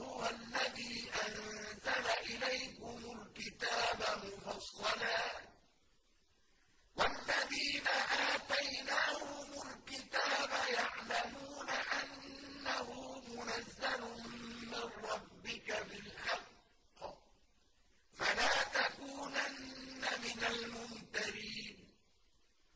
هو الذي أنزل إليكم الكتاب مفصلا. والذين آتيناهم الكتاب يعلمون أنه منزل